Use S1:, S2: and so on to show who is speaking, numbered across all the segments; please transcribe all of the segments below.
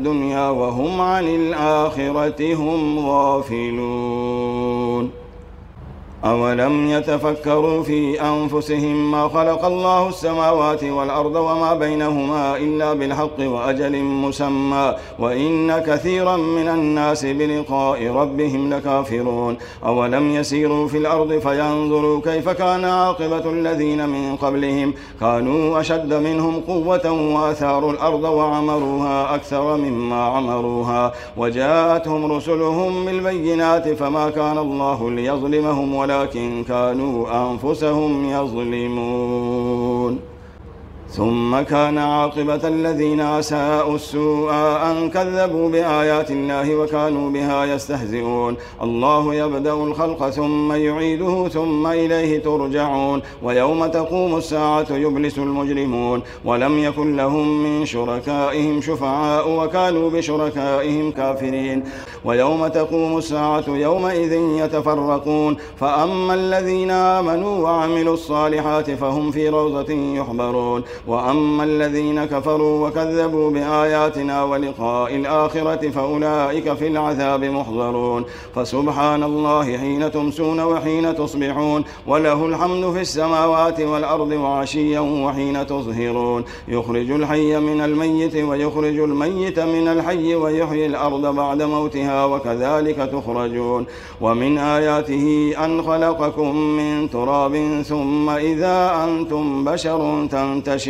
S1: الدنيا وهم عن الآخرة هم غافلون أولم يتفكروا في أنفسهم ما خلق الله السماوات والأرض وما بينهما إلا بالحق وأجل مسمى وإن كثيرا من الناس بلقاء ربهم لكافرون أولم يسيروا في الأرض فينظروا كيف كان عاقبة الذين من قبلهم كانوا أشد منهم قوة وآثاروا الأرض وعمروها أكثر مما عمروها وجاءتهم رسلهم بالبينات فما كان الله ليظلمهم ولا ولكن كانوا أنفسهم يظلمون ثم كان عاقبة الذين أساءوا السوء أن كذبوا بآيات الله وكانوا بها يستهزئون الله يبدأ الخلق ثم يعيده ثم إليه ترجعون ويوم تقوم الساعة يبلس المجرمون ولم يكن لهم من شركائهم شفعاء وكانوا بشركائهم كافرين ويوم تقوم الساعة يومئذ يتفرقون فأما الذين آمنوا وعملوا الصالحات فهم في روضة يحبرون وأما الذين كفروا وكذبوا بآياتنا ولقاء الآخرة فأولئك في العذاب محضرون فسبحان الله حين تمسون وحين تصبحون وله الحمد في السماوات والأرض وعشيا وحين تظهرون يخرج الحي من الميت ويخرج الميت من الحي ويحيي الأرض بعد موتها وكذلك تخرجون ومن آياته أن خلقكم من تراب ثم إذا أنتم بشر تنتشرون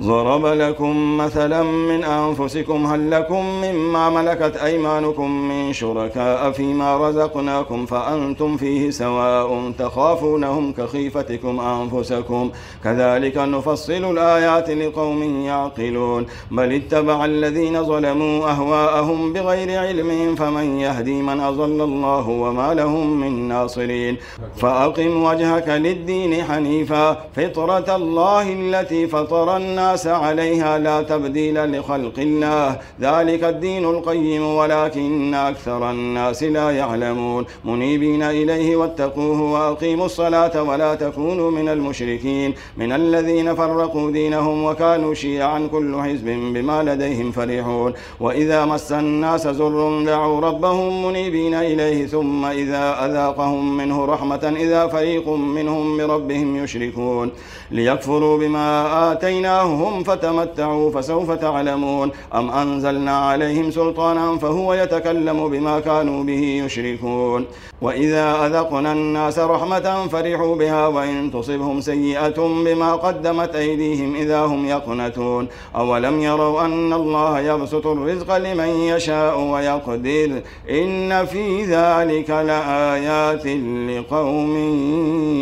S1: ضرب لكم مثلا من أنفسكم هل لكم مما ملكت أيمانكم من شركاء فيما رزقناكم فأنتم فيه سواء تخافونهم كخيفتكم أنفسكم كذلك نفصل الآيات لقوم يعقلون بل اتبع الذين ظلموا أهواءهم بغير علم فمن يهدي من أضل الله وما لهم من ناصرين فأقم وجهك للدين حنيفا فطرة الله التي فطرنا الناس عليها لا تبديل لخلق الله ذلك الدين القيم ولكن أكثر الناس لا يعلمون منيبين إليه واتقوه وأقيموا الصلاة ولا تكونوا من المشركين من الذين فرقوا دينهم وكانوا شيعا كل حزب بما لديهم فرحون وإذا مس الناس زر دعوا ربهم منيبين إليه ثم إذا أذاقهم منه رحمة إذا فريق منهم بربهم يشركون ليكفروا بما آتيناهم فذوقوهم فتمتعوا فسوف تعلمون أم أنزلنا عليهم سلطانا فهو يتكلم بما كانوا به يشركون وإذا أذقنا الناس رحمة فرحوا بها وإن تصبهم سيئة بما قدمت أيديهم إذا هم يقنتون أولم يروا أن الله يبسط الرزق لمن يشاء ويقدر إن في ذلك لآيات لقوم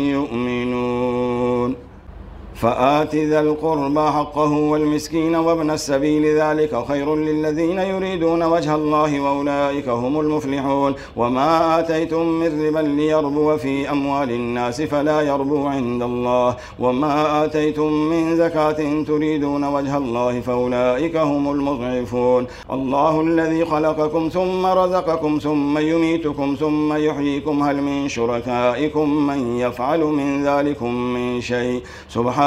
S1: يؤمنون فآت ذا القربى حقه والمسكين وابن السبيل ذلك خير للذين يريدون وجه الله وأولئك هم المفلحون وما آتيتم من ربا ليربو في أموال الناس فلا يربو عند الله وما آتيتم من زكاة تريدون وجه الله فأولئك هم المضعفون الله الذي خلقكم ثم رزقكم ثم يميتكم ثم يحييكم هل من شركائكم من يفعل من ذلكم من شيء سبحانه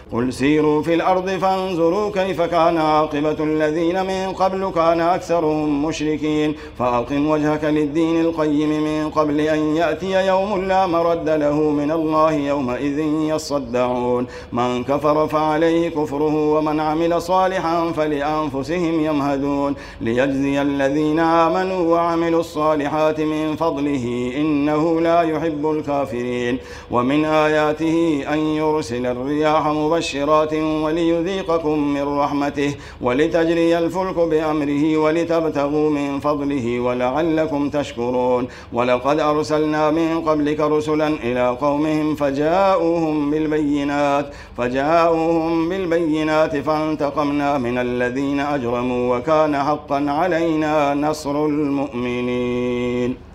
S1: قل سيروا في الأرض فانظروا كيف كان عاقبة الذين من قبل كان أكثرهم مشركين فأقم وجهك للدين القيم من قبل أن يأتي يوم لا مرد له من الله يومئذ يصدعون من كفر فعليه كفره ومن عمل صالحا فلأنفسهم يمهدون ليجزي الذين آمنوا وعملوا الصالحات من فضله إنه لا يحب الكافرين ومن آياته أن يرسل الرياح مبشرة مبشرات وليذيقكم من رحمته ولتجري الفلك بأمره ولتبتغوا من فضله ولعلكم تشكرون ولقد أرسلنا من قبلك رسلا إلى قومهم فجاءوهم بالبينات فجاءوهم بالبينات فانتقمنا من الذين أجرموا وكان حقا علينا نصر المؤمنين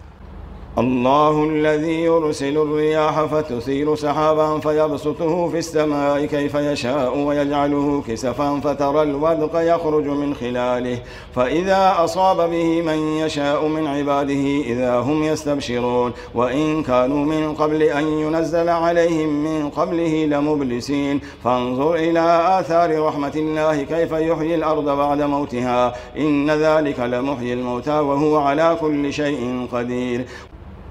S1: الله الذي يرسل الرياح فتثير سحابا فيبسطه في السماء كيف يشاء ويجعله كسفا فترى الودق يخرج من خلاله فإذا أصاب به من يشاء من عباده إذا هم يستبشرون وإن كانوا من قبل أن ينزل عليهم من قبله لمبلسين فانظر إلى آثار رحمة الله كيف يحيي الأرض بعد موتها إن ذلك لمحيي الموتى وهو على كل شيء قدير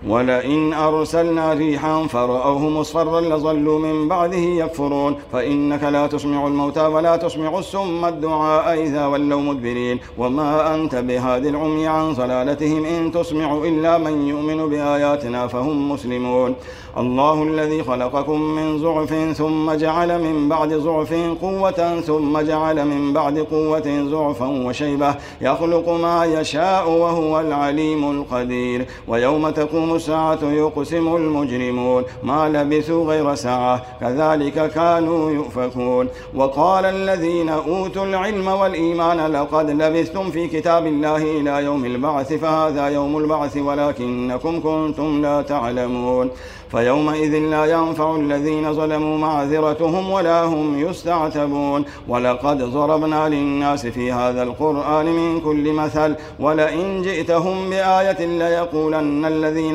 S1: ولئن أرسلنا ريحا فرأوه مصفرا لظلوا من بعده يكفرون فإنك لا تسمع الموتى ولا تسمع السم الدعاء إذا ولوا مدبرين وما أنت بهذه العمي عن ضلالتهم إن تسمع إلا من يؤمن بآياتنا فهم مسلمون الله الذي خلقكم من زعف ثم جعل من بعد زعف قوة ثم جعل من بعد قوة زعفا وشيبة يخلق ما يشاء وهو العليم القدير ويوم تقوم تقوم الساعة يقسم المجرمون ما لبثوا غير ساعة كذلك كانوا يؤفكون وقال الذين أوتوا العلم والإيمان لقد لبثتم في كتاب الله إلى يوم البعث فهذا يوم البعث ولكنكم كنتم لا تعلمون فيومئذ لا ينفع الذين ظلموا معذرتهم ولا هم يستعتبون ولقد ضربنا للناس في هذا القرآن من كل مثل ولئن جئتهم بآية ليقولن الذين